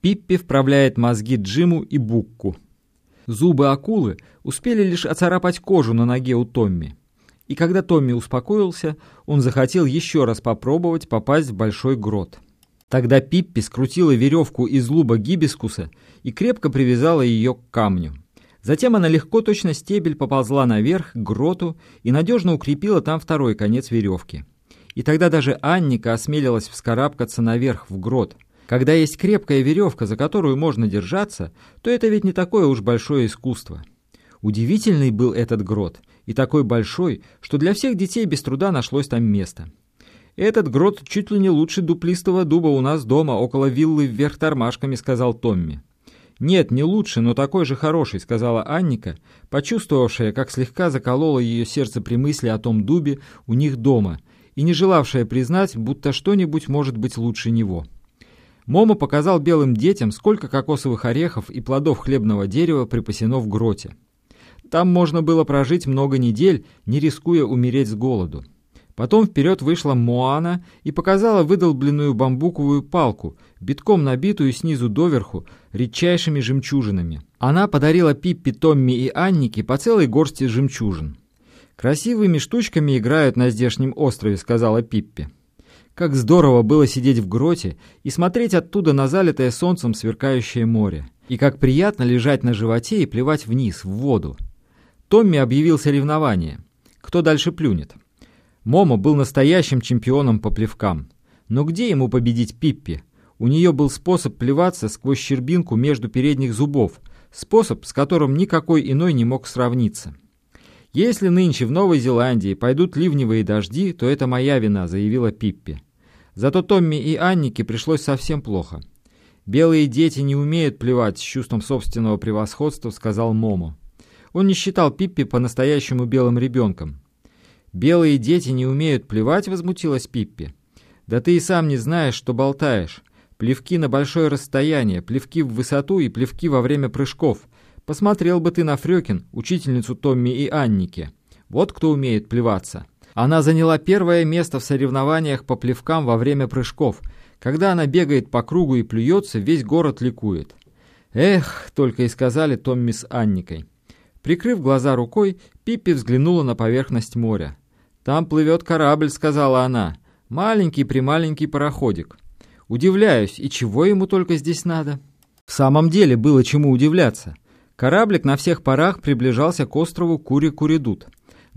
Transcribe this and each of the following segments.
Пиппи вправляет мозги Джиму и Букку. Зубы акулы успели лишь оцарапать кожу на ноге у Томми. И когда Томми успокоился, он захотел еще раз попробовать попасть в большой грот. Тогда Пиппи скрутила веревку из луба гибискуса и крепко привязала ее к камню. Затем она легко, точно стебель, поползла наверх к гроту и надежно укрепила там второй конец веревки. И тогда даже Анника осмелилась вскарабкаться наверх в грот – когда есть крепкая веревка, за которую можно держаться, то это ведь не такое уж большое искусство. Удивительный был этот грот, и такой большой, что для всех детей без труда нашлось там место. «Этот грот чуть ли не лучше дуплистого дуба у нас дома, около виллы вверх тормашками», — сказал Томми. «Нет, не лучше, но такой же хороший», — сказала Анника, почувствовавшая, как слегка закололо ее сердце при мысли о том дубе у них дома, и не желавшая признать, будто что-нибудь может быть лучше него. Момо показал белым детям, сколько кокосовых орехов и плодов хлебного дерева припасено в гроте. Там можно было прожить много недель, не рискуя умереть с голоду. Потом вперед вышла Моана и показала выдолбленную бамбуковую палку, битком набитую снизу доверху редчайшими жемчужинами. Она подарила Пиппи, Томми и Аннике по целой горсти жемчужин. «Красивыми штучками играют на здешнем острове», — сказала Пиппи. Как здорово было сидеть в гроте и смотреть оттуда на залитое солнцем сверкающее море. И как приятно лежать на животе и плевать вниз, в воду. Томми объявил соревнование. Кто дальше плюнет? Момо был настоящим чемпионом по плевкам. Но где ему победить Пиппи? У нее был способ плеваться сквозь щербинку между передних зубов, способ, с которым никакой иной не мог сравниться. «Если нынче в Новой Зеландии пойдут ливневые дожди, то это моя вина», — заявила Пиппи. Зато Томми и Аннике пришлось совсем плохо. «Белые дети не умеют плевать с чувством собственного превосходства», — сказал Момо. Он не считал Пиппи по-настоящему белым ребенком. «Белые дети не умеют плевать», — возмутилась Пиппи. «Да ты и сам не знаешь, что болтаешь. Плевки на большое расстояние, плевки в высоту и плевки во время прыжков. Посмотрел бы ты на фрёкен, учительницу Томми и Аннике. Вот кто умеет плеваться». Она заняла первое место в соревнованиях по плевкам во время прыжков. Когда она бегает по кругу и плюется, весь город ликует. «Эх!» — только и сказали Томми с Анникой. Прикрыв глаза рукой, Пиппи взглянула на поверхность моря. «Там плывет корабль», — сказала она. «Маленький-прималенький пароходик. Удивляюсь, и чего ему только здесь надо?» В самом деле было чему удивляться. Кораблик на всех парах приближался к острову Кури-Куридут.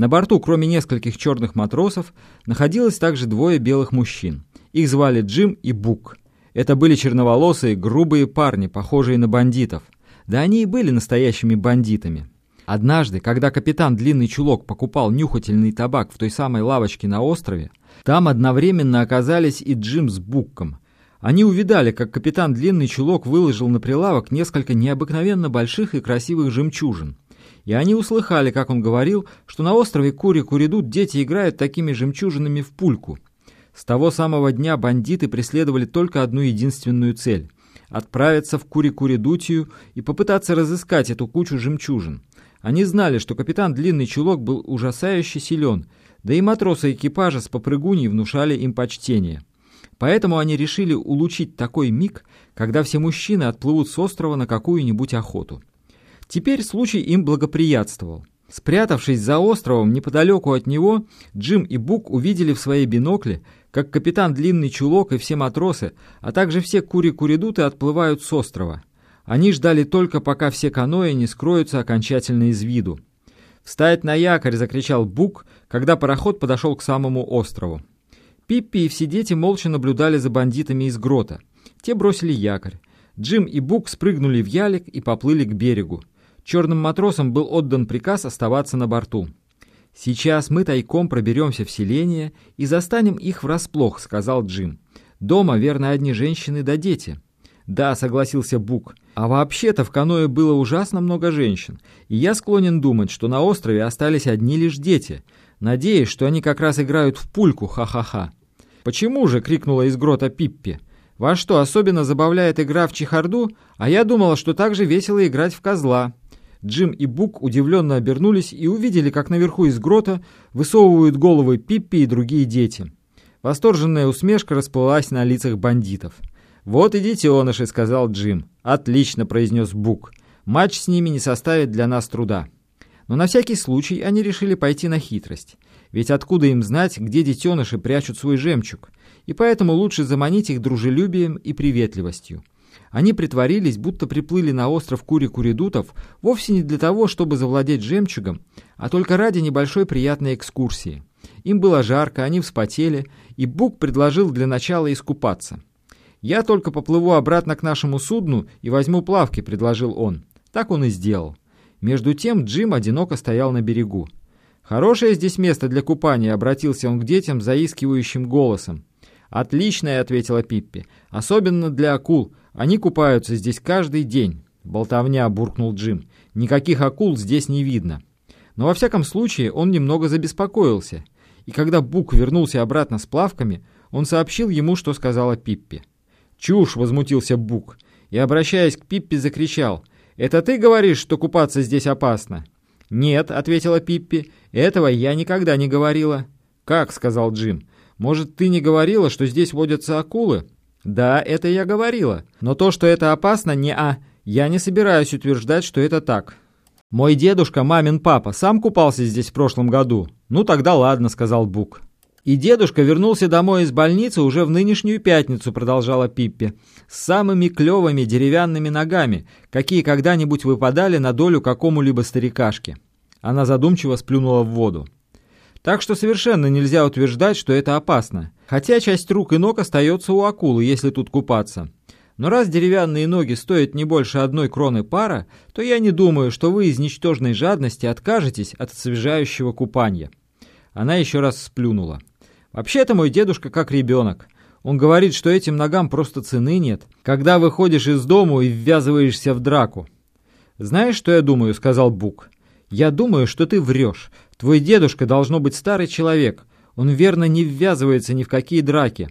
На борту, кроме нескольких черных матросов, находилось также двое белых мужчин. Их звали Джим и Бук. Это были черноволосые, грубые парни, похожие на бандитов. Да они и были настоящими бандитами. Однажды, когда капитан Длинный Чулок покупал нюхательный табак в той самой лавочке на острове, там одновременно оказались и Джим с Букком. Они увидали, как капитан Длинный Чулок выложил на прилавок несколько необыкновенно больших и красивых жемчужин и они услыхали, как он говорил, что на острове Кури-Куридут дети играют такими жемчужинами в пульку. С того самого дня бандиты преследовали только одну единственную цель — отправиться в Кури-Куридутию и попытаться разыскать эту кучу жемчужин. Они знали, что капитан Длинный Чулок был ужасающе силен, да и матросы экипажа с попрыгуней внушали им почтение. Поэтому они решили улучшить такой миг, когда все мужчины отплывут с острова на какую-нибудь охоту. Теперь случай им благоприятствовал. Спрятавшись за островом неподалеку от него, Джим и Бук увидели в своей бинокле, как капитан Длинный Чулок и все матросы, а также все кури-куридуты отплывают с острова. Они ждали только, пока все каноэ не скроются окончательно из виду. «Встать на якорь!» — закричал Бук, когда пароход подошел к самому острову. Пиппи и все дети молча наблюдали за бандитами из грота. Те бросили якорь. Джим и Бук спрыгнули в ялик и поплыли к берегу. Черным матросам был отдан приказ оставаться на борту. «Сейчас мы тайком проберемся в селение и застанем их врасплох», — сказал Джим. «Дома, верно, одни женщины да дети». «Да», — согласился Бук. «А вообще-то в каное было ужасно много женщин, и я склонен думать, что на острове остались одни лишь дети. Надеюсь, что они как раз играют в пульку, ха-ха-ха». «Почему же?» — крикнула из грота Пиппи. «Вас что, особенно забавляет игра в чехарду? А я думала, что так же весело играть в козла». Джим и Бук удивленно обернулись и увидели, как наверху из грота высовывают головы Пиппи и другие дети. Восторженная усмешка расплылась на лицах бандитов. «Вот и детеныши», — сказал Джим. «Отлично», — произнес Бук. «Матч с ними не составит для нас труда». Но на всякий случай они решили пойти на хитрость. Ведь откуда им знать, где детеныши прячут свой жемчуг? И поэтому лучше заманить их дружелюбием и приветливостью. Они притворились, будто приплыли на остров Кури-Куридутов вовсе не для того, чтобы завладеть жемчугом, а только ради небольшой приятной экскурсии. Им было жарко, они вспотели, и Бук предложил для начала искупаться. «Я только поплыву обратно к нашему судну и возьму плавки», — предложил он. Так он и сделал. Между тем Джим одиноко стоял на берегу. «Хорошее здесь место для купания», — обратился он к детям заискивающим голосом. «Отличное», — ответила Пиппи. «Особенно для акул. Они купаются здесь каждый день». «Болтовня», — буркнул Джим. «Никаких акул здесь не видно». Но во всяком случае он немного забеспокоился. И когда Бук вернулся обратно с плавками, он сообщил ему, что сказала Пиппи. «Чушь!» — возмутился Бук. И, обращаясь к Пиппи, закричал. «Это ты говоришь, что купаться здесь опасно?» «Нет», — ответила Пиппи. «Этого я никогда не говорила». «Как?» — сказал Джим. Может, ты не говорила, что здесь водятся акулы? Да, это я говорила. Но то, что это опасно, не а. Я не собираюсь утверждать, что это так. Мой дедушка, мамин папа, сам купался здесь в прошлом году. Ну тогда ладно, сказал Бук. И дедушка вернулся домой из больницы уже в нынешнюю пятницу, продолжала Пиппи, с самыми клевыми деревянными ногами, какие когда-нибудь выпадали на долю какому-либо старикашке. Она задумчиво сплюнула в воду. Так что совершенно нельзя утверждать, что это опасно. Хотя часть рук и ног остается у акулы, если тут купаться. Но раз деревянные ноги стоят не больше одной кроны пара, то я не думаю, что вы из ничтожной жадности откажетесь от освежающего купания». Она еще раз сплюнула. «Вообще-то мой дедушка как ребенок. Он говорит, что этим ногам просто цены нет, когда выходишь из дому и ввязываешься в драку». «Знаешь, что я думаю?» — сказал Бук. «Я думаю, что ты врешь. Твой дедушка должно быть старый человек. Он верно не ввязывается ни в какие драки.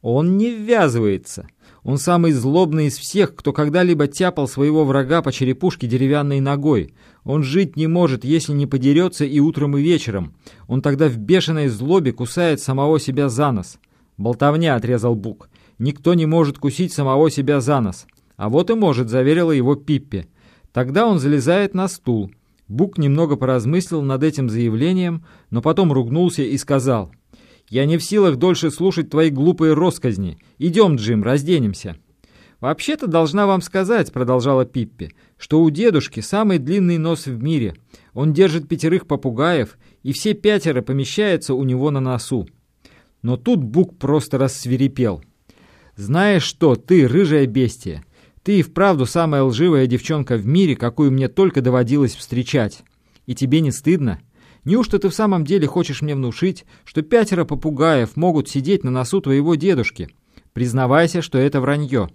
Он не ввязывается. Он самый злобный из всех, кто когда-либо тяпал своего врага по черепушке деревянной ногой. Он жить не может, если не подерется и утром, и вечером. Он тогда в бешеной злобе кусает самого себя за нос. Болтовня, отрезал Бук. Никто не может кусить самого себя за нос. А вот и может, заверила его Пиппи. Тогда он залезает на стул. Бук немного поразмыслил над этим заявлением, но потом ругнулся и сказал, «Я не в силах дольше слушать твои глупые росказни. Идем, Джим, разденемся». «Вообще-то должна вам сказать», — продолжала Пиппи, «что у дедушки самый длинный нос в мире. Он держит пятерых попугаев, и все пятеро помещаются у него на носу». Но тут Бук просто рассверепел. «Знаешь что, ты, рыжая бестия, ты и вправду самая лживая девчонка в мире, какую мне только доводилось встречать. И тебе не стыдно? Неужто ты в самом деле хочешь мне внушить, что пятеро попугаев могут сидеть на носу твоего дедушки? Признавайся, что это вранье».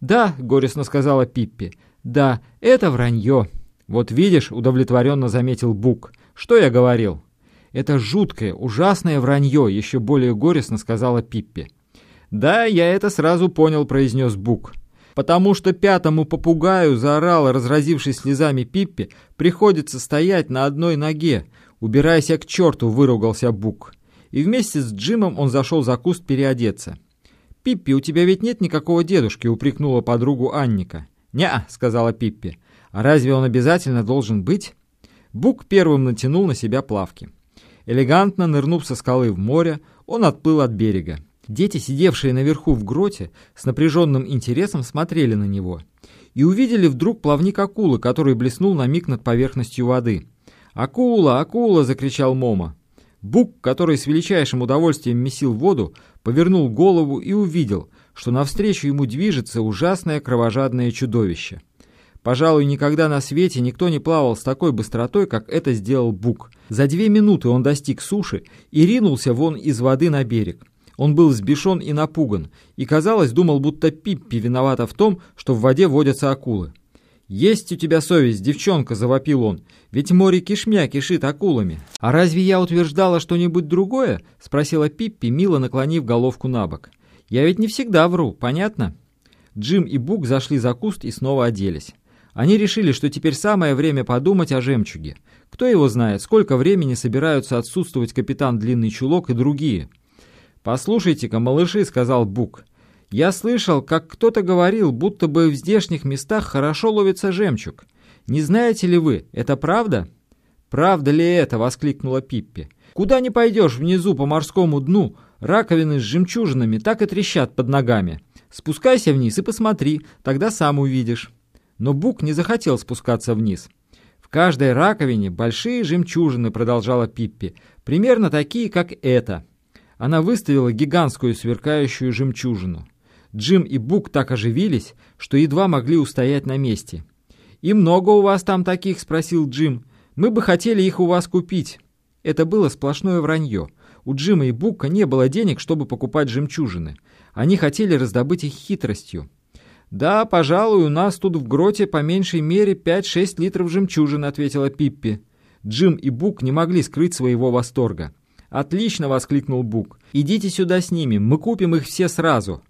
«Да», — горестно сказала Пиппи, — «да, это вранье». «Вот видишь», — удовлетворенно заметил Бук, — «что я говорил?» «Это жуткое, ужасное вранье», — еще более горестно сказала Пиппи. «Да, я это сразу понял», — произнес Бук потому что пятому попугаю заорала, разразившись слезами Пиппи, приходится стоять на одной ноге. «Убирайся к черту!» — выругался Бук. И вместе с Джимом он зашел за куст переодеться. «Пиппи, у тебя ведь нет никакого дедушки?» — упрекнула подругу Анника. «Не-а», — сказала Пиппи. «А разве он обязательно должен быть?» Бук первым натянул на себя плавки. Элегантно нырнув со скалы в море, он отплыл от берега. Дети, сидевшие наверху в гроте, с напряженным интересом смотрели на него и увидели вдруг плавник акулы, который блеснул на миг над поверхностью воды. «Акула! Акула!» — закричал Мома. Бук, который с величайшим удовольствием месил воду, повернул голову и увидел, что навстречу ему движется ужасное кровожадное чудовище. Пожалуй, никогда на свете никто не плавал с такой быстротой, как это сделал Бук. За две минуты он достиг суши и ринулся вон из воды на берег. Он был взбешен и напуган, и, казалось, думал, будто Пиппи виновата в том, что в воде водятся акулы. «Есть у тебя совесть, девчонка!» — завопил он. «Ведь море кишмя кишит акулами». «А разве я утверждала что-нибудь другое?» — спросила Пиппи, мило наклонив головку на бок. «Я ведь не всегда вру, понятно?» Джим и Бук зашли за куст и снова оделись. Они решили, что теперь самое время подумать о жемчуге. Кто его знает, сколько времени собираются отсутствовать капитан Длинный Чулок и другие — «Послушайте-ка, малыши», — сказал Бук, — Я слышал, как кто-то говорил, будто бы в здешних местах хорошо ловится жемчуг. Не знаете ли вы, это правда?» «Правда ли это?» — воскликнула Пиппи. «Куда не пойдешь внизу по морскому дну, раковины с жемчужинами так и трещат под ногами. Спускайся вниз и посмотри, тогда сам увидишь». Но Бук не захотел спускаться вниз. «В каждой раковине большие жемчужины», — продолжала Пиппи, — «примерно такие, как эта». Она выставила гигантскую сверкающую жемчужину. Джим и Бук так оживились, что едва могли устоять на месте. «И много у вас там таких?» — спросил Джим. «Мы бы хотели их у вас купить». Это было сплошное вранье. У Джима и Бука не было денег, чтобы покупать жемчужины. Они хотели раздобыть их хитростью. «Да, пожалуй, у нас тут в гроте по меньшей мере 5-6 литров жемчужин», — ответила Пиппи. Джим и Бук не могли скрыть своего восторга. «Отлично!» — воскликнул Бук. «Идите сюда с ними, мы купим их все сразу».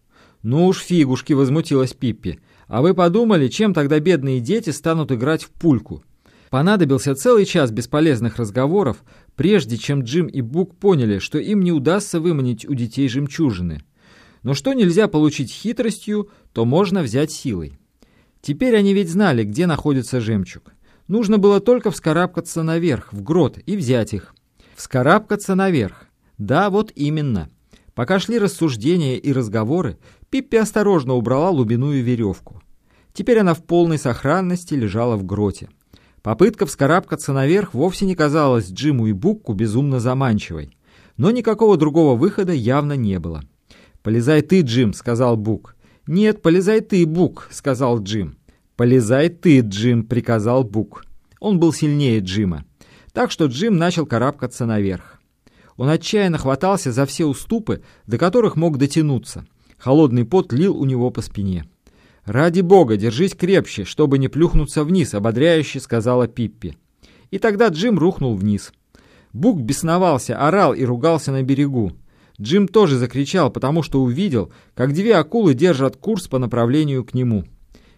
«Ну уж фигушки!» — возмутилась Пиппи. «А вы подумали, чем тогда бедные дети станут играть в пульку?» Понадобился целый час бесполезных разговоров, прежде чем Джим и Бук поняли, что им не удастся выманить у детей жемчужины. Но что нельзя получить хитростью, то можно взять силой. Теперь они ведь знали, где находится жемчуг. Нужно было только вскарабкаться наверх, в грот, и взять их. Вскарабкаться наверх. Да, вот именно. Пока шли рассуждения и разговоры, Пиппи осторожно убрала лубиную веревку. Теперь она в полной сохранности лежала в гроте. Попытка вскарабкаться наверх вовсе не казалась Джиму и Букку безумно заманчивой. Но никакого другого выхода явно не было. «Полезай ты, Джим», — сказал Бук. «Нет, полезай ты, Бук», — сказал Джим. «Полезай ты, Джим», — приказал Бук. Он был сильнее Джима. Так что Джим начал карабкаться наверх. Он отчаянно хватался за все уступы, до которых мог дотянуться. Холодный пот лил у него по спине. «Ради бога, держись крепче, чтобы не плюхнуться вниз», — ободряюще сказала Пиппи. И тогда Джим рухнул вниз. Бук бесновался, орал и ругался на берегу. Джим тоже закричал, потому что увидел, как две акулы держат курс по направлению к нему.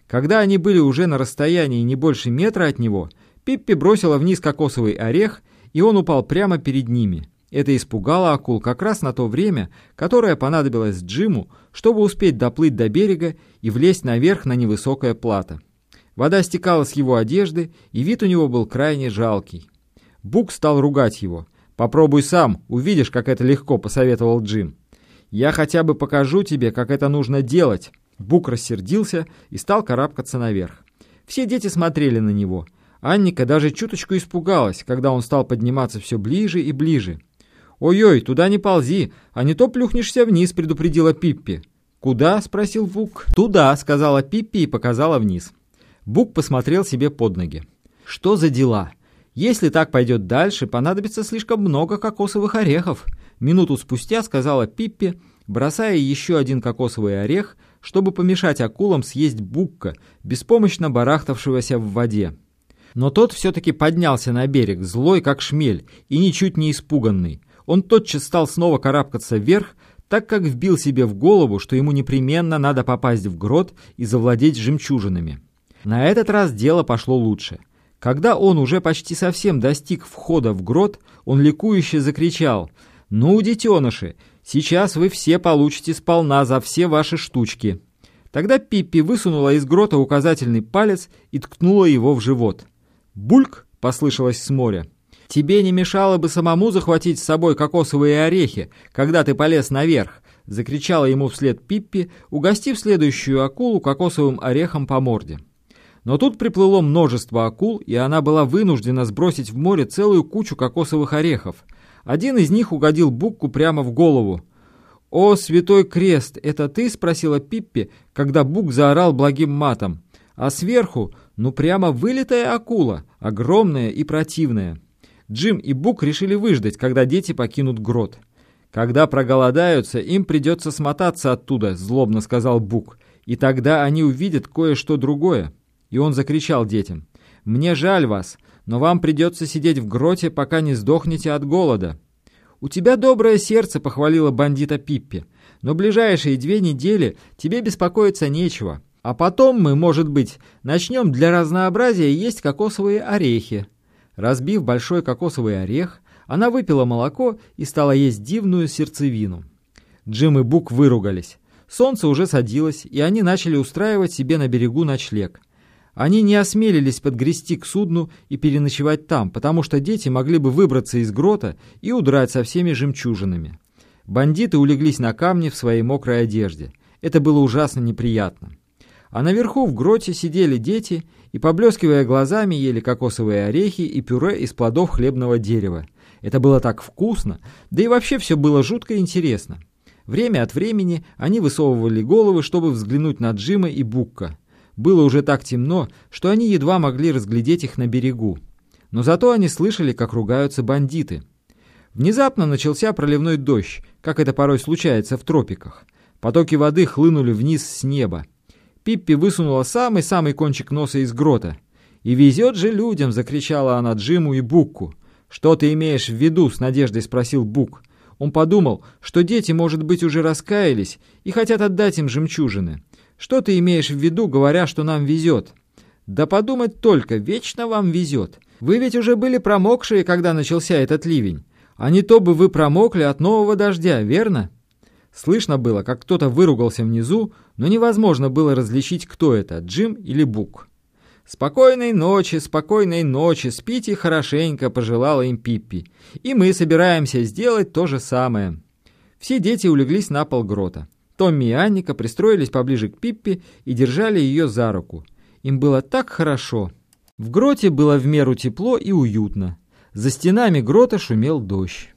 Когда они были уже на расстоянии не больше метра от него, Пиппи бросила вниз кокосовый орех, и он упал прямо перед ними. Это испугало акул как раз на то время, которое понадобилось Джиму, чтобы успеть доплыть до берега и влезть наверх на невысокое плато. Вода стекала с его одежды, и вид у него был крайне жалкий. Бук стал ругать его. «Попробуй сам, увидишь, как это легко», — посоветовал Джим. «Я хотя бы покажу тебе, как это нужно делать». Бук рассердился и стал карабкаться наверх. Все дети смотрели на него. Анника даже чуточку испугалась, когда он стал подниматься все ближе и ближе. «Ой-ой, туда не ползи, а не то плюхнешься вниз», — предупредила Пиппи. «Куда?» — спросил Бук. «Туда», — сказала Пиппи и показала вниз. Бук посмотрел себе под ноги. «Что за дела? Если так пойдет дальше, понадобится слишком много кокосовых орехов», — минуту спустя сказала Пиппи, бросая еще один кокосовый орех, чтобы помешать акулам съесть Букка, беспомощно барахтавшегося в воде. Но тот все-таки поднялся на берег, злой как шмель и ничуть не испуганный. Он тотчас стал снова карабкаться вверх, так как вбил себе в голову, что ему непременно надо попасть в грот и завладеть жемчужинами. На этот раз дело пошло лучше. Когда он уже почти совсем достиг входа в грот, он ликующе закричал «Ну, детеныши, сейчас вы все получите сполна за все ваши штучки». Тогда Пиппи высунула из грота указательный палец и ткнула его в живот. «Бульк!» — послышалось с моря. «Тебе не мешало бы самому захватить с собой кокосовые орехи, когда ты полез наверх!» — закричала ему вслед Пиппи, угостив следующую акулу кокосовым орехом по морде. Но тут приплыло множество акул, и она была вынуждена сбросить в море целую кучу кокосовых орехов. Один из них угодил Букку прямо в голову. «О, святой крест, это ты?» — спросила Пиппи, когда Бук заорал благим матом. А сверху, ну прямо вылитая акула, огромная и противная. Джим и Бук решили выждать, когда дети покинут грот. «Когда проголодаются, им придется смотаться оттуда», — злобно сказал Бук. «И тогда они увидят кое-что другое». И он закричал детям. «Мне жаль вас, но вам придется сидеть в гроте, пока не сдохнете от голода». «У тебя доброе сердце», — похвалила бандита Пиппи. «Но ближайшие две недели тебе беспокоиться нечего. А потом мы, может быть, начнем для разнообразия есть кокосовые орехи». Разбив большой кокосовый орех, она выпила молоко и стала есть дивную сердцевину. Джим и Бук выругались. Солнце уже садилось, и они начали устраивать себе на берегу ночлег. Они не осмелились подгрести к судну и переночевать там, потому что дети могли бы выбраться из грота и удрать со всеми жемчужинами. Бандиты улеглись на камне в своей мокрой одежде. Это было ужасно неприятно. А наверху в гроте сидели дети и, поблескивая глазами, ели кокосовые орехи и пюре из плодов хлебного дерева. Это было так вкусно, да и вообще все было жутко интересно. Время от времени они высовывали головы, чтобы взглянуть на Джима и Букка. Было уже так темно, что они едва могли разглядеть их на берегу. Но зато они слышали, как ругаются бандиты. Внезапно начался проливной дождь, как это порой случается в тропиках. Потоки воды хлынули вниз с неба. Пиппи высунула самый-самый кончик носа из грота. «И везет же людям!» — закричала она Джиму и Букку. «Что ты имеешь в виду?» — с надеждой спросил Бук. Он подумал, что дети, может быть, уже раскаялись и хотят отдать им жемчужины. Что ты имеешь в виду, говоря, что нам везет? Да подумать только, вечно вам везет. Вы ведь уже были промокшие, когда начался этот ливень. А не то бы вы промокли от нового дождя, верно? Слышно было, как кто-то выругался внизу, но невозможно было различить, кто это, Джим или Бук. «Спокойной ночи, спокойной ночи, спите хорошенько», — пожелала им Пиппи. «И мы собираемся сделать то же самое». Все дети улеглись на пол грота. Томми и Анника пристроились поближе к Пиппи и держали ее за руку. Им было так хорошо. В гроте было в меру тепло и уютно. За стенами грота шумел дождь.